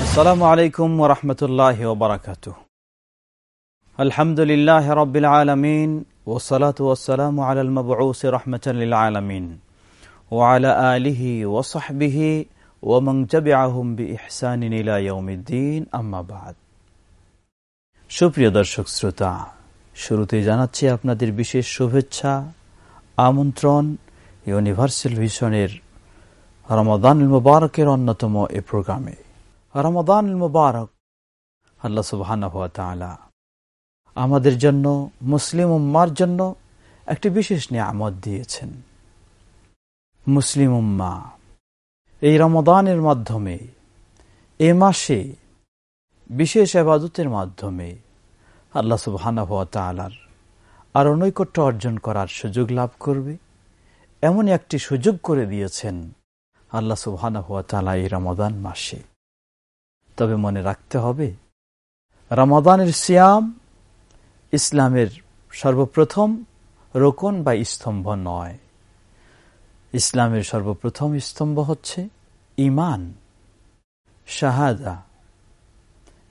السلام عليكم ورحمة الله وبركاته الحمد لله رب العالمين والصلاة والسلام على المبعوث رحمة للعالمين وعلى آله وصحبه ومن تبعهم بإحسان إلى يوم الدين أما بعد সুপ্রিয় দর্শক শ্রোতা শুরুতে জানাচ্ছি আপনাদের বিশেষ শুভেচ্ছা, আমন্ত্রণ, ইউনিভার্সাল ভিশনের রমাদান মুবারকের অন্যতম এ প্রোগ্রামে। রমাদান মুবারক, আল্লাহ সুবহান আমাদের জন্য, মুসলিম উম্মার জন্য একটি বিশেষ নিয়ামত দিয়েছেন। মুসলিম উম্মা, এই রমদানের মাধ্যমে, এ মাসে বিশেষ আবাদতের মাধ্যমে আল্লাহ হওয়া তালার আর নৈকট্য অর্জন করার সুযোগ লাভ করবে। এমন একটি সুযোগ করে দিয়েছেন আল্লাহ সুবহানা হওয়া তালা এই রমদান মাসে। তবে মনে রাখতে হবে রমাদানের সিয়াম ইসলামের সর্বপ্রথম রোকন বা স্তম্ভ নয়। ইসলামের সর্বপ্রথম স্তম্ভ হচ্ছে ইমান, শাহাদা।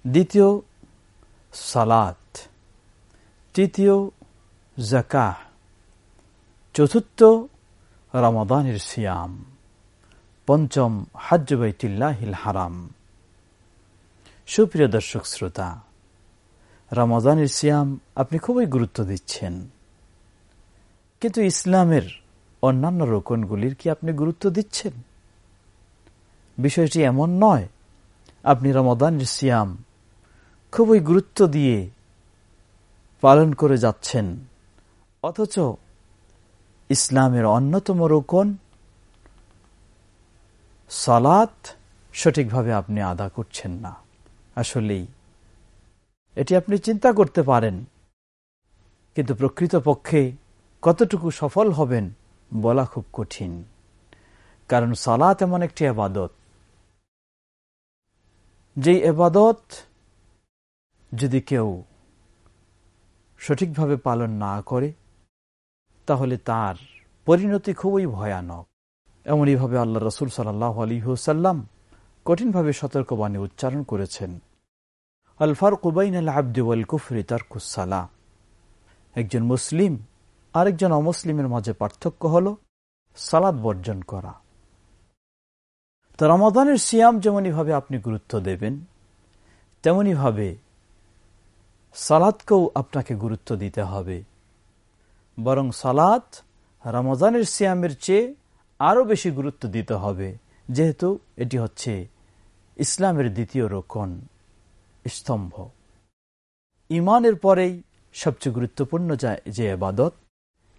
দ্বিতীয় সালাত। তৃতীয় জাকাহ চতুর্থ রমাদানের সিয়াম। পঞ্চম হাজ্জবাইতিল্লাহিল হারাম। সুপ্রিয় দর্শক শ্রোতা, রমাদানের সিয়াম আপনি খুবই গুরুত্ব দিচ্ছেন। কিন্তু ইসলামের অন্যান্য রোকনগুলির কি আপনি গুরুত্ব দিচ্ছেন? বিষয়টি এমন নয়, আপনি রমাদানের সিয়াম খুবই গুরুত্ব দিয়ে পালন করে যাচ্ছেন। অথচ ইসলামের অন্যতম রোকন, সালাত সঠিকভাবে আপনি আদা করছেন না। আসলেই এটি আপনি চিন্তা করতে পারেন, কিন্তু প্রকৃতপক্ষে কতটুকু সফল হবেন বলা খুব কঠিন। কারণ সালাত এমন একটি আবাদত যেই এবাদত যদি কেউ সঠিকভাবে পালন না করে, তাহলে তার পরিণতি খুবই ভয়ানক। এমনইভাবে আল্লাহ রসুল সাল্লাহ আলী হুসাল্লাম কঠিনভাবে সতর্কবাণী উচ্চারণ করেছেন আলফার কুবাইন আল আব্দি ওয়াল কুফরি তারকুসালা একজন মুসলিম আরেকজন অমুসলিমের মাঝে পার্থক্য হল সালাদ বর্জন করা। তো রমাদানের সিয়াম যেমনইভাবে আপনি গুরুত্ব দেবেন, তেমনইভাবে সালাদকেও আপনাকে গুরুত্ব দিতে হবে। বরং সালাদ রমজানের সিয়ামের চেয়ে আরও বেশি গুরুত্ব দিতে হবে, যেহেতু এটি হচ্ছে ইসলামের দ্বিতীয় রোকন, স্তম্ভ। ইমানের পরেই সবচেয়ে গুরুত্বপূর্ণ যে আবাদত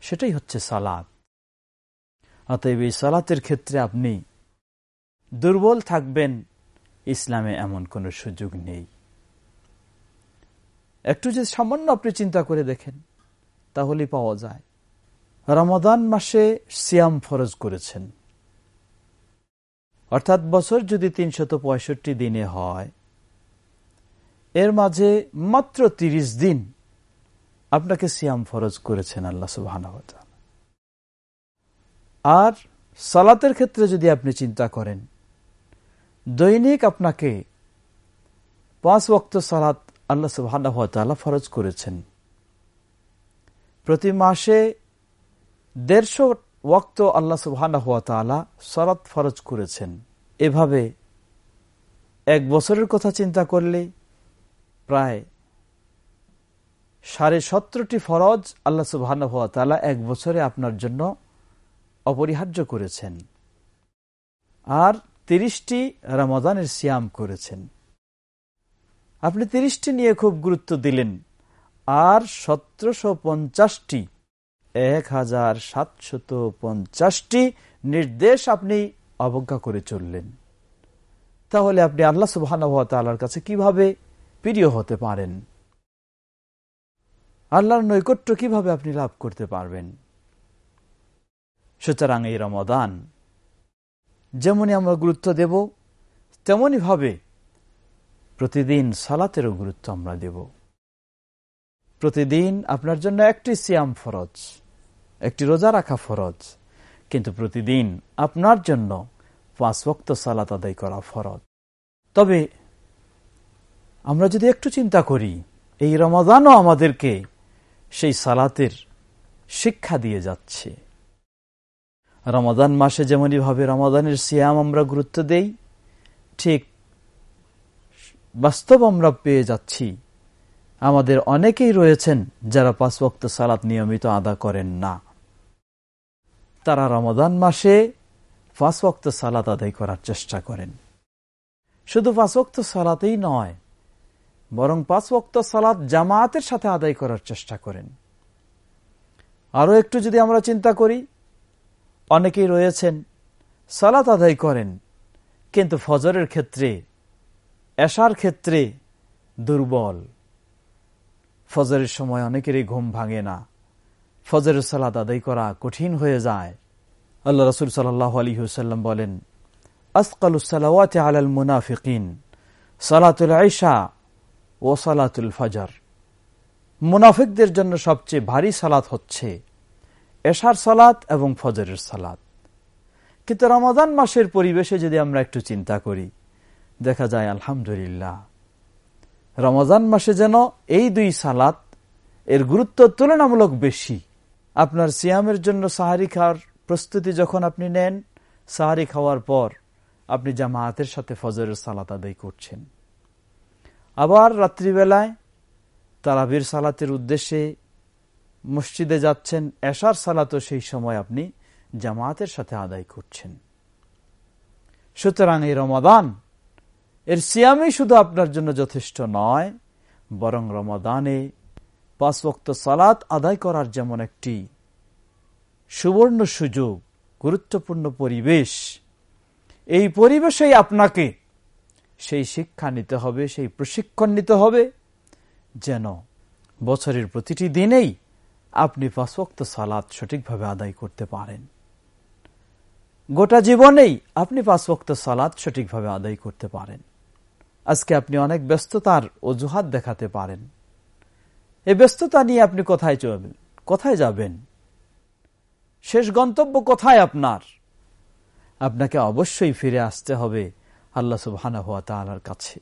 সেটাই হচ্ছে সালাত। অতএব এই সালাতের ক্ষেত্রে আপনি দুর্বল থাকবেন, ইসলামে এমন কোনো সুযোগ নেই। একটু যে সামান্য আপনি চিন্তা করে দেখেন, তাহলেই পাওয়া যায়। রমাদান মাসে সিয়াম ফরজ করেছেন। অর্থাৎ বছর যদি তিনশত দিনে হয়, এর মাঝে মাত্র ৩০ দিন আপনাকে সিয়াম ফরজ করেছেন আল্লাহ সুবাহ আর সালাতের ক্ষেত্রে যদি আপনি চিন্তা করেন, দৈনিক আপনাকে পাঁচ ওক্ত সালাত আল্লাহ সুবাহ ফরজ করেছেন। প্রতি মাসে দেড়শো ওক্ত আল্লাহ সুবাহ সালাত ফরজ করেছেন। এভাবে এক বছরের কথা চিন্তা করলে প্রায় সাড়ে সত্তরটি ফরজ আল্লাহ সুবাহ এক বছরে আপনার জন্য অপরিহার্য করেছেন। আর তিরিশটি রমাদানের সিয়াম করেছেন। আপনি তিরিশটি নিয়ে খুব গুরুত্ব দিলেন। আর সতেরোশো পঞ্চাশটি, এক হাজার সাতশত পঞ্চাশটি নির্দেশ আপনি অবজ্ঞা করে চললেন। তাহলে আপনি আল্লাহ সুবাহ কাছে কীভাবে প্রিয় হতে পারেন? আল্লাহর নৈকট্য কীভাবে আপনি লাভ করতে পারবেন? সুতরাং এই রমদান যেমনই আমরা গুরুত্ব দেব, তেমনই ভাবে প্রতিদিন সালাতেরও গুরুত্ব আমরা দেব। প্রতিদিন আপনার জন্য একটি সিয়াম ফরজ, একটি রোজা রাখা ফরজ, কিন্তু প্রতিদিন আপনার জন্য পাঁচ বক্ত সালাত আদায় করা ফরজ। তবে আমরা যদি একটু চিন্তা করি, এই রমাদানও আমাদেরকে সেই সালাতের শিক্ষা দিয়ে যাচ্ছে। রমাদান মাসে যেমনইভাবে রমাদানের সিয়াম আমরা গুরুত্ব দেই, ঠিক বাস্তব আমরা পেয়ে যাচ্ছি। আমাদের অনেকেই রয়েছেন যারা পাঁচ বক্ত সালাত নিয়মিত আদা করেন না। তারা রমদান মাসে পাঁচ বক্ত সালাত আদায় করার চেষ্টা করেন। শুধু পাঁচ বক্ত সালাতেই নয়, বরং পাঁচ বক্ত সালাত জামায়াতের সাথে আদায় করার চেষ্টা করেন। আরও একটু যদি আমরা চিন্তা করি, অনেকেই রয়েছেন সালাত আদায় করেন, কিন্তু ফজরের ক্ষেত্রে এশার ক্ষেত্রে দুর্বল। ফজরের সময় অনেকেরই ঘুম ভাঙে না। ফজরের সালাত আদায় করা কঠিন হয়ে যায়। আল্লাহ রসুল সাল্লাহ আলী হুসাল্লাম বলেন আসকালুসালাওয়াত আলাল মুনাফিকিন, সালাতুল আয়সা ও সালাতুল ফাজার। মুনাফিকদের জন্য সবচেয়ে ভারী সালাত হচ্ছে এশার সালাত এবং ফজরের সালাত। কিন্তু রমাদান মাসের পরিবেশে যদি আমরা একটু চিন্তা করি দেখা যায়, আলহামদুলিল্লাহ। রমজান মাসে যেন এই দুই সালাত এর গুরুত্ব তুলনামূলক বেশি। আপনার সিয়ামের জন্য সাহারি খাওয়ার প্রস্তুতি যখন আপনি নেন, সাহারি খাওয়ার পর আপনি জামায়াতের সাথে ফজরের সালাত আদায় করছেন। আবার রাত্রিবেলায় তারাবির সালাতের উদ্দেশ্যে মসজিদে যাচ্ছেন, এশার সালাতও সেই সময় আপনি জামায়াতের সাথে আদায় করছেন। সুতরাং এই রমাদান এর সিয়ামই শুধু আপনার জন্য যথেষ্ট নয়, বরং রমাদানে পাঁচ বক্ত সালাত আদায় করার যেমন একটি সুবর্ণ সুযোগ, গুরুত্বপূর্ণ পরিবেশ, এই পরিবেশেই আপনাকে সেই শিক্ষা নিতে হবে, সেই প্রশিক্ষণ নিতে হবে, যেন বছরের প্রতিটি দিনেই আপনি পাঁচওক্ত সালাদ সঠিকভাবে আদায় করতে পারেন। গোটা জীবনেই আপনি পাঁচওক্ত সালাদ সঠিকভাবে আদায় করতে পারেন। আজকে আপনি অনেক ব্যস্ততার অজুহাত দেখাতে পারেন। এই ব্যস্ততা নিয়ে আপনি কোথায় চলবেন? কোথায় যাবেন? শেষ গন্তব্য কোথায় আপনার? আপনাকে অবশ্যই ফিরে আসতে হবে আল্লাহ সুবহানা হুয়া তালার কাছে।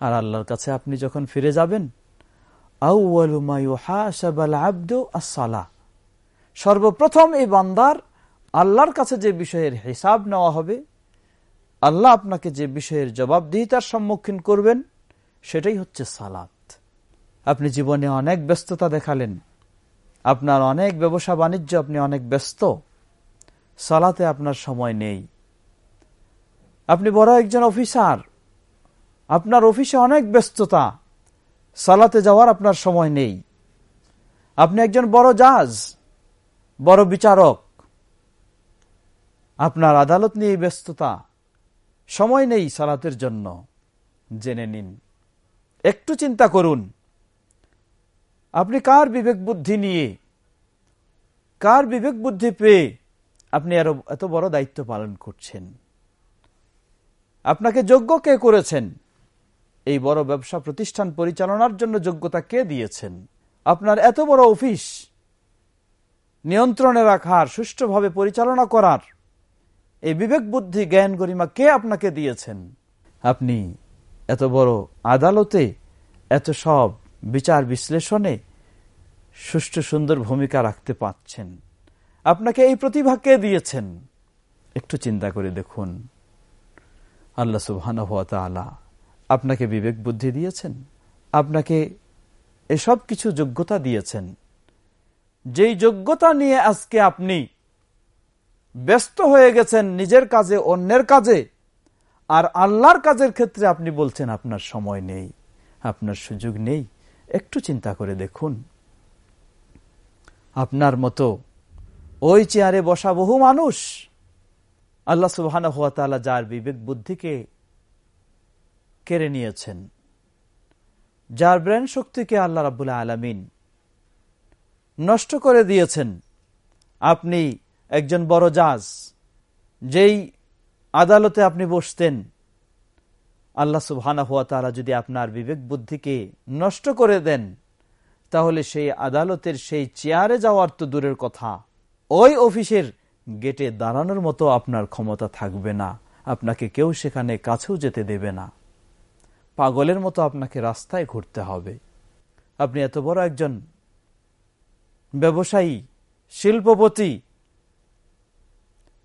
আর আল্লাহর কাছে আপনি যখন ফিরে যাবেন সর্বপ্রথম এই বান্দার আল্লাহর কাছে যে বিষয়ের হিসাব নেওয়া হবে আল্লাহ আপনাকে যে বিষয়ের জবাবদিহিতার সম্মুখীন করবেন, সেটাই হচ্ছে সালাত। আপনি জীবনে অনেক ব্যস্ততা দেখালেন। আপনার অনেক ব্যবসা বাণিজ্য আপনি অনেক ব্যস্ত। সালাতে আপনার সময় নেই। আপনি বড় একজন অফিসার। আপনার অফিসে অনেক ব্যস্ততা। সালাতে যাওয়ার আপনার সময় নেই। আপনি একজন বড় জাজ, বড় বিচারক। আপনার আদালত নিয়ে ব্যস্ততা। সময় নেই সালাতের জন্য। জেনে নিন। একটু চিন্তা করুন। আপনি কার বিবেক বুদ্ধি নিয়ে, কার বিবেক বুদ্ধি পেয়ে আপনি আরও এত বড় দায়িত্ব পালন করছেন? আপনাকে যোগ্য কে করেছেন? এই বড় ব্যবসা প্রতিষ্ঠান পরিচালনার জন্য যোগ্যতা কে দিয়েছেন? আপনার এত বড় অফিস নিয়ন্ত্রণে রাখার, সুষ্ঠুভাবে পরিচালনা করার এই বিবেক বুদ্ধি, জ্ঞান গরিমা কে আপনাকে দিয়েছেন? আপনি এত বড় আদালতে এত সব বিচার বিশ্লেষণে সুষ্ঠু সুন্দর ভূমিকা রাখতে পাচ্ছেন। আপনাকে এই প্রতিভা কে দিয়েছেন? একটু চিন্তা করে দেখুন। আল্লাহ সুবহান আপনাকে বিবেক বুদ্ধি দিয়েছেন? আপনাকে এসব কিছু যোগ্যতা দিয়েছেন? যেই যোগ্যতা নিয়ে আজকে আপনি ব্যস্ত হয়ে গেছেন নিজের কাজে, অন্যের কাজে। আর আল্লাহর কাজের ক্ষেত্রে আপনি বলছেন, আপনার সময় নেই, আপনার সুযোগ নেই। একটু চিন্তা করে দেখুন। আপনার মতো ওই চেয়ারে বসা বহু মানুষ, আল্লাহ সুবাহান হাত যার বিবেক বুদ্ধিকে কেড়ে নিয়েছেন, যার ব্রেন শক্তিকে আল্লাহ রাবুল্লাহ আলমিন নষ্ট করে দিয়েছেন। আপনি একজন বড় জাজ, যেই আদালতে আপনি বসতেন, আল্লাহ সুবহানা হুয়া তালা যদি আপনার বিবেক বুদ্ধিকে নষ্ট করে দেন, তাহলে সেই আদালতের সেই চেয়ারে যাওয়ার তো দূরের কথা। ওই অফিসের গেটে দাঁড়ানোর মতো আপনার ক্ষমতা থাকবে না। আপনাকে কেউ সেখানে কাছেও যেতে দেবে না। পাগলের মতো আপনাকে রাস্তায় ঘুরতে হবে। আপনি এত বড় একজন ব্যবসায়ী, শিল্পপতি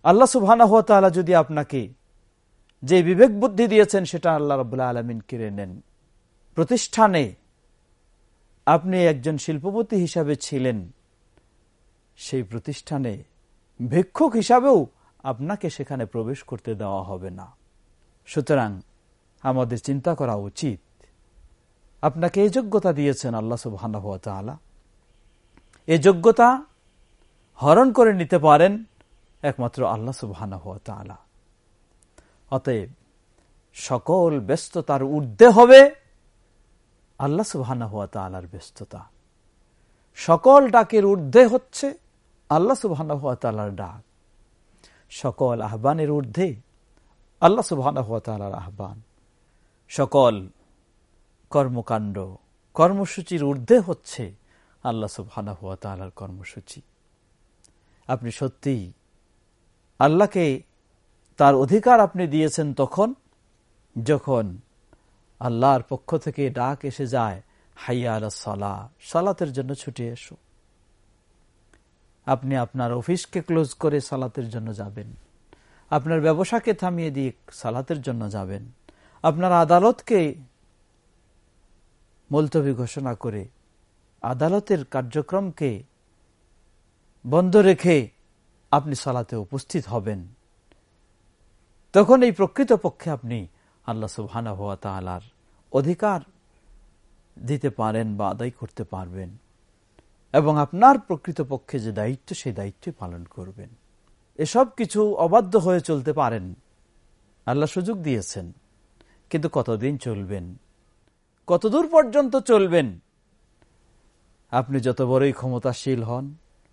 আল্লাহ তালা যদি আপনাকে যে বিবেক বুদ্ধি দিয়েছেন, সেটা আল্লাহ রবাহ আলমিন কেড়ে নেন। প্রতিষ্ঠানে আপনি একজন শিল্পপতি হিসাবে ছিলেন, সেই প্রতিষ্ঠানে ভিক্ষুক হিসাবেও আপনাকে সেখানে প্রবেশ করতে দেওয়া হবে না। সুতরাং আমাদের চিন্তা করা উচিত। আপনাকে এই যোগ্যতা দিয়েছেন আল্লাহ সুবাহ এই যোগ্যতা হরণ করে নিতে পারেন একমাত্র আল্লাহ সুবাহ অতএব সকল ব্যস্ততার ঊর্ধ্বে হবে আল্লাহ সুবাহ ব্যস্ততা। সকল ডাকের ঊর্ধ্বে হচ্ছে আল্লাহ সুবাহ ডাক। সকল আহ্বানের ঊর্ধ্বে আল্লাহ সুবাহ আহ্বান। সকল কর্মকাণ্ড, কর্মসূচির ঊর্ধ্বে হচ্ছে আল্লাহ সুবহানা তালার কর্মসূচি। আপনি সত্যিই আল্লাহকে তার অধিকার আপনি দিয়েছেন তখন, যখন আল্লাহর পক্ষ থেকে ডাক এসে যায়, হাইয়া আলা সালা, সালাতের জন্য ছুটে এসো। আপনি আপনার অফিসকে ক্লোজ করে সালাতের জন্য যাবেন। আপনার ব্যবসাকে থামিয়ে দিয়ে সালাতের জন্য যাবেন। আপনার আদালতকে মুলতবি ঘোষণা করে আদালতের কার্যক্রমকে বন্ধ রেখে আপনি সালাতে উপস্থিত হবেন। তখন এই প্রকৃত পক্ষে আপনি আল্লাহ সুবহানা অধিকার দিতে পারেন বা আদায় করতে পারবেন এবং আপনার প্রকৃত পক্ষে যে দায়িত্ব, সেই দায়িত্ব পালন করবেন। এসব কিছু অবাধ্য হয়ে চলতে পারেন। আল্লাহ সুযোগ দিয়েছেন, কিন্তু কতদিন চলবেন? কতদূর পর্যন্ত চলবেন? আপনি যত বড়ই ক্ষমতাশীল হন,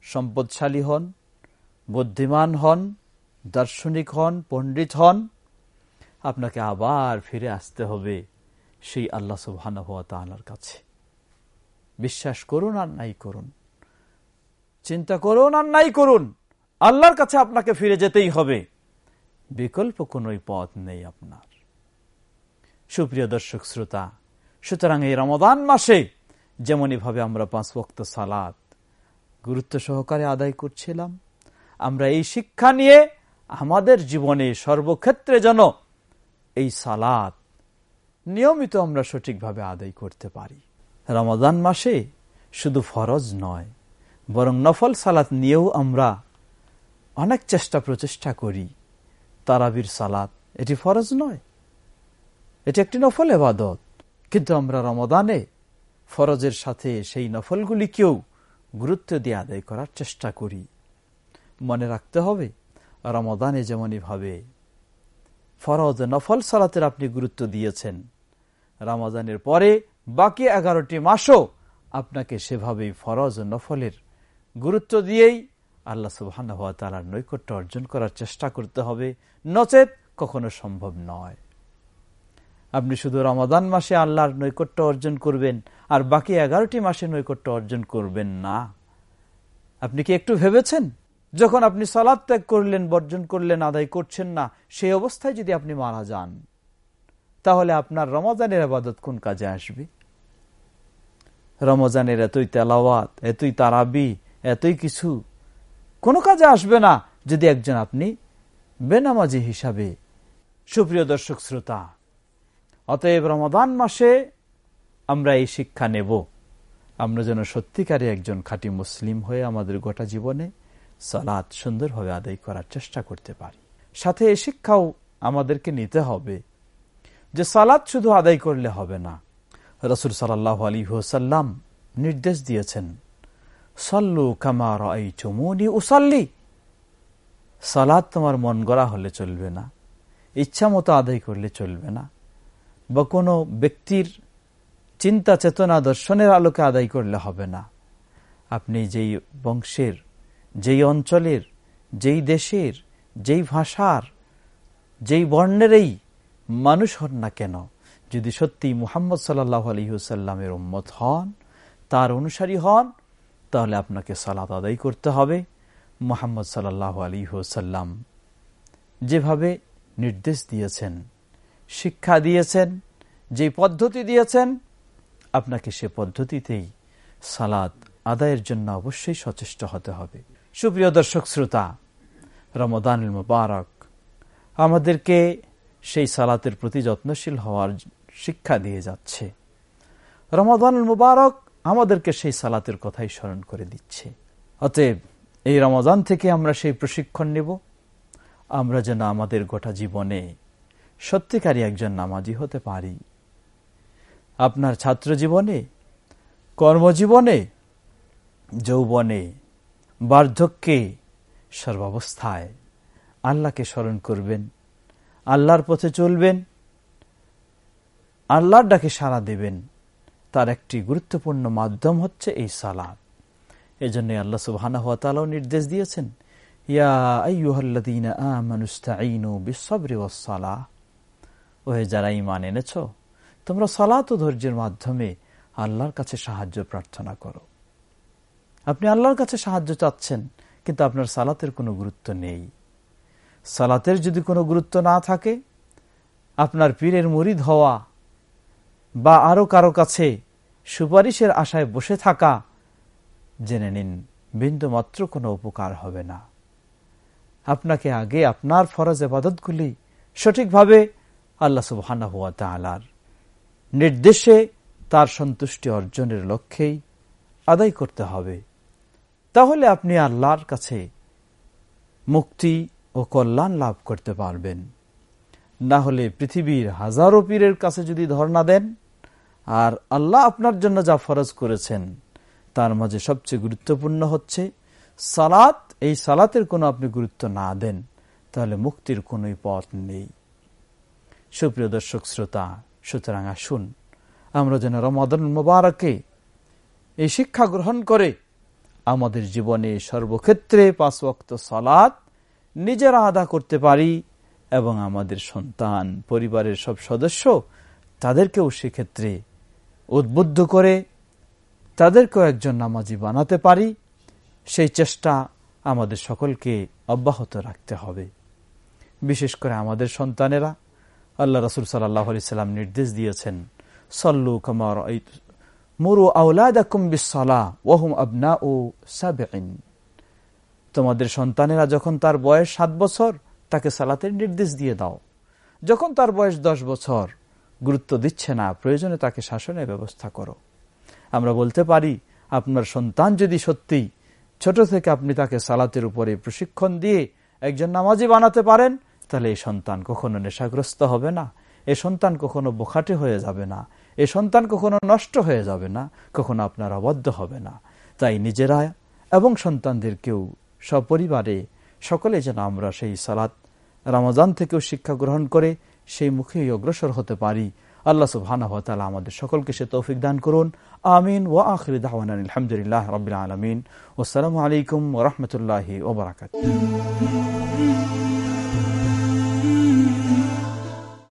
সম্পদশালী হন বুদ্ধিমান হন, দার্শনিক হন, পণ্ডিত হন, আপনাকে আবার ফিরে আসতে হবে সেই আল্লাহ সুবহান তালার কাছে। বিশ্বাস করুন আর নাই করুন। চিন্তা করুন আর নাই করুন। আল্লাহর কাছে আপনাকে ফিরে যেতেই হবে। বিকল্প কোন পথ নেই আপনার। সুপ্রিয় দর্শক শ্রোতা, সুতরাং এই রমদান মাসে যেমনই ভাবে আমরা পাঁচ বক্ত সালাদ গুরুত্ব সহকারে আদায় করছিলাম আমরা এই শিক্ষা নিয়ে আমাদের জীবনে সর্বক্ষেত্রে যেন এই সালাদ নিয়মিত আমরা সঠিকভাবে আদায় করতে পারি। রমাদান মাসে শুধু ফরজ নয়, বরং নফল সালাত নিয়েও আমরা অনেক চেষ্টা প্রচেষ্টা করি। তারাবির সালাত, এটি ফরজ নয়, এটি একটি নফল এবাদত। কিন্তু আমরা রমদানে ফরজের সাথে সেই নফলগুলিকেও গুরুত্ব দিয়ে আদায় করার চেষ্টা করি। মনে রাখতে হবে। রমদানে যেমনই ভাবে। ফরজ নফল সালাতের আপনি গুরুত্ব দিয়েছেন। রামাজানের পরে বাকি এগারোটি মাসও আপনাকে সেভাবেই ফরজ নফলের গুরুত্ব দিয়েই আল্লাহ হওয়া তালার নৈকট্য অর্জন করার চেষ্টা করতে হবে। নচেত কখনো সম্ভব নয়। আপনি শুধু রমাদান মাসে আল্লাহর নৈকট্য অর্জন করবেন আর বাকি এগারোটি মাসে নৈকট্য অর্জন করবেন না। আপনি কি একটু ভেবেছেন? যখন আপনি সালাদ ত্যাগ করলেন, বর্জন করলেন, আদায় করছেন না সেই অবস্থায় যদি আপনি মারা যান, তাহলে আপনার রমজানের আবাদত কোন কাজে আসবে? রমজানের এতই তেলাওয়াত, এতই তারাবি, এতই কিছু কোনো কাজে আসবে না যদি একজন আপনি বেনামাজি হিসাবে। সুপ্রিয় দর্শক শ্রোতা, অতএব রমাদান মাসে আমরা এই শিক্ষা নেব। আমরা যেন সত্যিকারে একজন খাঁটি মুসলিম হয়ে আমাদের গোটা জীবনে সালাদ সুন্দরভাবে আদায় করার চেষ্টা করতে পারি। সাথে এই শিক্ষাও আমাদেরকে নিতে হবে যে সালাদ শুধু আদায় করলে হবে না। রসুল সাল্লাহ আলী হোসাল্লাম নির্দেশ দিয়েছেন, সল্লু কামার আই চুমুনি উসাল্লি। সালাদ তোমার মন গড়া হলে চলবে না, ইচ্ছা মতো আদায় করলে চলবে না বা কোনো ব্যক্তির চিন্তা চেতনা দর্শনের আলোকে আদায় করলে হবে না। আপনি যেই বংশের যেই অঞ্চলের, যেই দেশের, যেই ভাষার, যেই বর্ণেরই মানুষ হন না কেন, যদি সত্যি মুহাম্মদ সাল্লাহ আলহিহসাল্লামের উম্মত হন, তার অনুসারী হন, তাহলে আপনাকে সালাত আদায় করতে হবে। মোহাম্মদ সাল্লাহ আলী হোসাল্লাম যেভাবে নির্দেশ দিয়েছেন, শিক্ষা দিয়েছেন যে পদ্ধতি দিয়েছেন, আপনাকে সে পদ্ধতিতেই সালাদ আদায়ের জন্য অবশ্যই সচেষ্ট হতে হবে। সুপ্রিয় দর্শক শ্রোতা রমদান মুবারক আমাদেরকে সেই সালাতের প্রতি যত্নশীল হওয়ার শিক্ষা দিয়ে যাচ্ছে। রমাদান মুবারক আমাদেরকে সেই সালাতের কথাই স্মরণ করে দিচ্ছে। অতএব এই রমাদান থেকে আমরা সেই প্রশিক্ষণ নেব। আমরা যেন আমাদের গোটা জীবনে সত্যিকারী একজন নামাজি হতে পারি। আপনার ছাত্র জীবনে কর্মজীবনে, যৌবনে বার্ধক্যে সর্বাবস্থায়। আল্লাহকে স্মরণ করবেন, আল্লাহর পথে চলবেন, আল্লাহর ডাকে সাড়া দেবেন। তার একটি গুরুত্বপূর্ণ মাধ্যম হচ্ছে এই সালাদ এই জন্য আল্লাহ হাতালাও নির্দেশ দিয়েছেন ওহে যারা ইমান এনেছ, তোমরা সালাত ও ধৈর্যের মাধ্যমে আল্লাহর কাছে সাহায্য প্রার্থনা করো। আপনি আল্লাহর কাছে সাহায্য চাচ্ছেন, কিন্তু আপনার সালাতের কোনো গুরুত্ব নেই। সালাতের যদি কোনো গুরুত্ব না থাকে, আপনার পীরের মরিদ হওয়া বা আরও কারও কাছে সুপারিশের আশায় বসে থাকা, জেনে নিন বিন্দু মাত্র কোনো উপকার হবে না। আপনাকে আগে আপনার ফরজ এবাদতগুলি সঠিকভাবে আল্লাহ সুবহানা হুয়া তালার নির্দেশে তার সন্তুষ্টি অর্জনের লক্ষ্যেই আদায় করতে হবে। তাহলে আপনি আল্লাহর কাছে মুক্তি ও কল্যাণ লাভ করতে পারবেন। না হলে পৃথিবীর হাজারো পীরের কাছে যদি ধর্ণা দেন, আর আল্লাহ আপনার জন্য যা ফরজ করেছেন, তার মাঝে সবচেয়ে গুরুত্বপূর্ণ হচ্ছে, সালাত, এই সালাতের কোনো আপনি গুরুত্ব না দেন, তাহলে মুক্তির কোন পথ নেই। সুপ্রিয় দর্শক শ্রোতা, সুতরাং আসুন, আমরা যেন রমাদন মোবারকে এই শিক্ষা গ্রহণ করে আমাদের জীবনে সর্বক্ষেত্রে পাঁচ ওক্ত সালাত নিজেরা আদা করতে পারি এবং আমাদের সন্তান, পরিবারের সব সদস্য তাদেরকেও সেক্ষেত্রে উদ্বুদ্ধ করে তাদেরকেও একজন নামাজি বানাতে পারি। সেই চেষ্টা আমাদের সকলকে অব্যাহত রাখতে হবে। বিশেষ করে আমাদের সন্তানেরা। আল্লাহ রসুল সাল্লাহ সাল্লাম নির্দেশ দিয়েছেন, সল্লু কমর মুরু আউলাদাকুম বিসলা ওহুম আবনা ও সাবেইন তোমাদের সন্তানেরা যখন তার বয়স সাত বছর, তাকে সালাতের নির্দেশ দিয়ে দাও। যখন তার বয়স দশ বছর, গুরুত্ব দিচ্ছে না, প্রয়োজনে তাকে শাসনের ব্যবস্থা করো। আমরা বলতে পারি, আপনার সন্তান যদি সত্যি ছোট থেকে আপনি তাকে সালাতের উপরে প্রশিক্ষণ দিয়ে একজন নামাজি বানাতে পারেন, তাহলে এই সন্তান কখনো নেশাগ্রস্ত হবে না। এ সন্তান কখনো বোখাটে হয়ে যাবে না। এ সন্তান কখনো নষ্ট হয়ে যাবে না, কখনো আপনার অবদ্ধ হবে না। তাই নিজেরা এবং সন্তানদেরকেও সপরিবারে সকলে যেন আমরা সেই সালাত রামাজান থেকেও শিক্ষা গ্রহণ করে সেই মুখেই অগ্রসর হতে পারি। আল্লাহ সুবহানাহু ওয়া তাআলা আমাদের সকলকে সে তৌফিক দান করুন। আমিন ওয়া আখির দাওয়ানা আলহামদুলিল্লাহ রাব্বিল আলামিন। আসসালামু আলাইকুম ওয়া রাহমাতুল্লাহি ওয়া বারাকাতুহু।